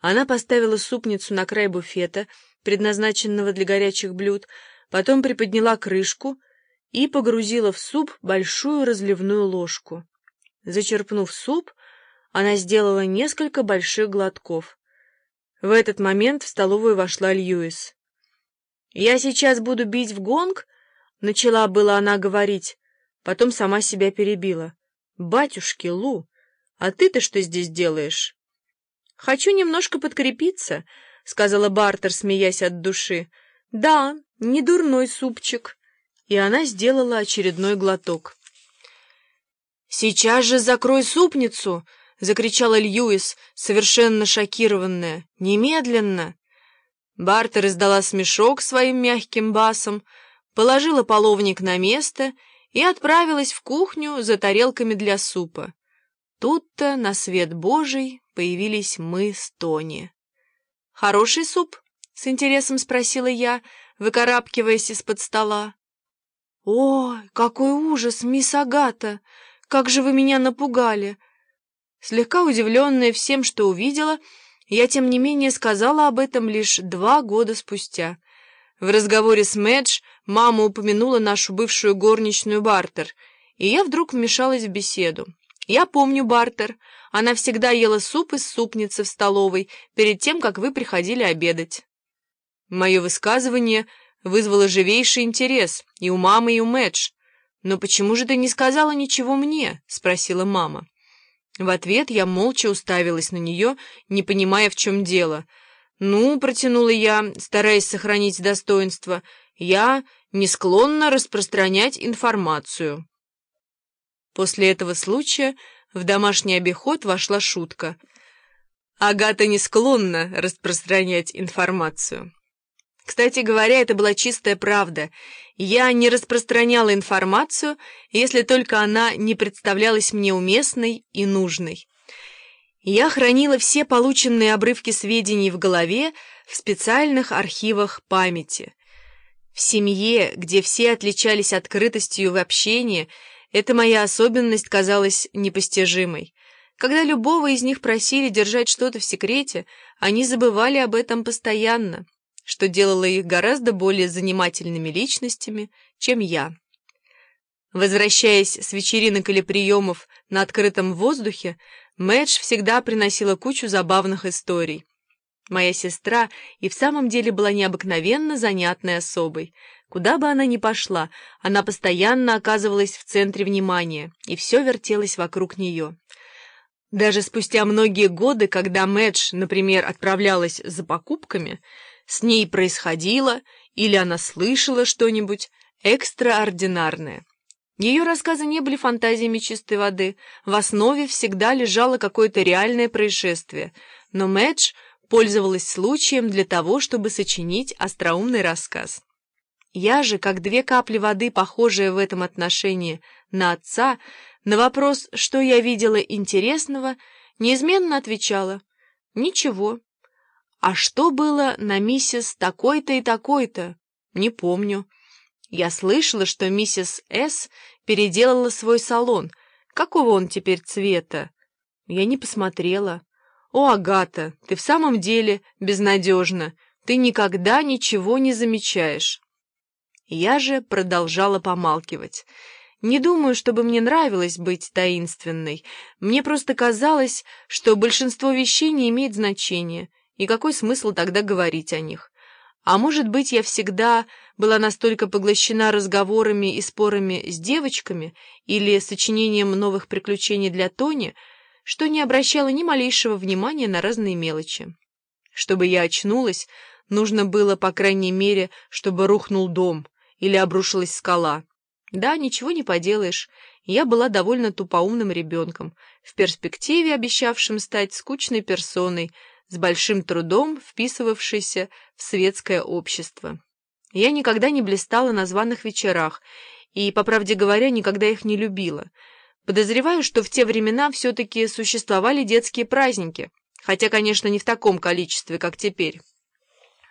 Она поставила супницу на край буфета, предназначенного для горячих блюд, потом приподняла крышку и погрузила в суп большую разливную ложку. Зачерпнув суп, она сделала несколько больших глотков. В этот момент в столовую вошла Льюис. «Я сейчас буду бить в гонг?» — начала была она говорить, потом сама себя перебила. «Батюшки, Лу, а ты-то что здесь делаешь?» «Хочу немножко подкрепиться», — сказала Бартер, смеясь от души. «Да, не дурной супчик». И она сделала очередной глоток. «Сейчас же закрой супницу!» — закричала Льюис, совершенно шокированная. «Немедленно!» Бартер издала смешок своим мягким басом, положила половник на место и отправилась в кухню за тарелками для супа. Тут-то на свет Божий появились мы с Тони. «Хороший суп?» — с интересом спросила я, выкарабкиваясь из-под стола. «Ой, какой ужас, мисс Агата! Как же вы меня напугали!» Слегка удивленная всем, что увидела, я, тем не менее, сказала об этом лишь два года спустя. В разговоре с Мэдж мама упомянула нашу бывшую горничную Бартер, и я вдруг вмешалась в беседу. «Я помню Бартер. Она всегда ела суп из супницы в столовой перед тем, как вы приходили обедать». Мое высказывание вызвало живейший интерес и у мамы, и у Мэдж. «Но почему же ты не сказала ничего мне?» — спросила мама. В ответ я молча уставилась на нее, не понимая, в чем дело. «Ну», — протянула я, стараясь сохранить достоинство, — «я не склонна распространять информацию». После этого случая в домашний обиход вошла шутка. Агата не склонна распространять информацию. Кстати говоря, это была чистая правда. Я не распространяла информацию, если только она не представлялась мне уместной и нужной. Я хранила все полученные обрывки сведений в голове в специальных архивах памяти. В семье, где все отличались открытостью в общении, эта моя особенность казалась непостижимой. Когда любого из них просили держать что-то в секрете, они забывали об этом постоянно, что делало их гораздо более занимательными личностями, чем я. Возвращаясь с вечеринок или приемов на открытом воздухе, Мэдж всегда приносила кучу забавных историй. Моя сестра и в самом деле была необыкновенно занятной особой. Куда бы она ни пошла, она постоянно оказывалась в центре внимания, и все вертелось вокруг нее. Даже спустя многие годы, когда Мэдж, например, отправлялась за покупками, с ней происходило или она слышала что-нибудь экстраординарное. Ее рассказы не были фантазиями чистой воды, в основе всегда лежало какое-то реальное происшествие, но Мэдж пользовалась случаем для того, чтобы сочинить остроумный рассказ. Я же, как две капли воды, похожие в этом отношении на отца, на вопрос, что я видела интересного, неизменно отвечала «Ничего». А что было на миссис такой-то и такой-то? Не помню. Я слышала, что миссис С. переделала свой салон. Какого он теперь цвета? Я не посмотрела. О, Агата, ты в самом деле безнадежна. Ты никогда ничего не замечаешь. Я же продолжала помалкивать. Не думаю, чтобы мне нравилось быть таинственной. Мне просто казалось, что большинство вещей не имеет значения, и какой смысл тогда говорить о них? А может быть, я всегда была настолько поглощена разговорами и спорами с девочками или сочинением новых приключений для Тони, что не обращала ни малейшего внимания на разные мелочи. Чтобы я очнулась, нужно было, по крайней мере, чтобы рухнул дом — или обрушилась скала. Да, ничего не поделаешь, я была довольно тупоумным ребенком, в перспективе обещавшим стать скучной персоной, с большим трудом вписывавшейся в светское общество. Я никогда не блистала на званых вечерах и, по правде говоря, никогда их не любила. Подозреваю, что в те времена все-таки существовали детские праздники, хотя, конечно, не в таком количестве, как теперь.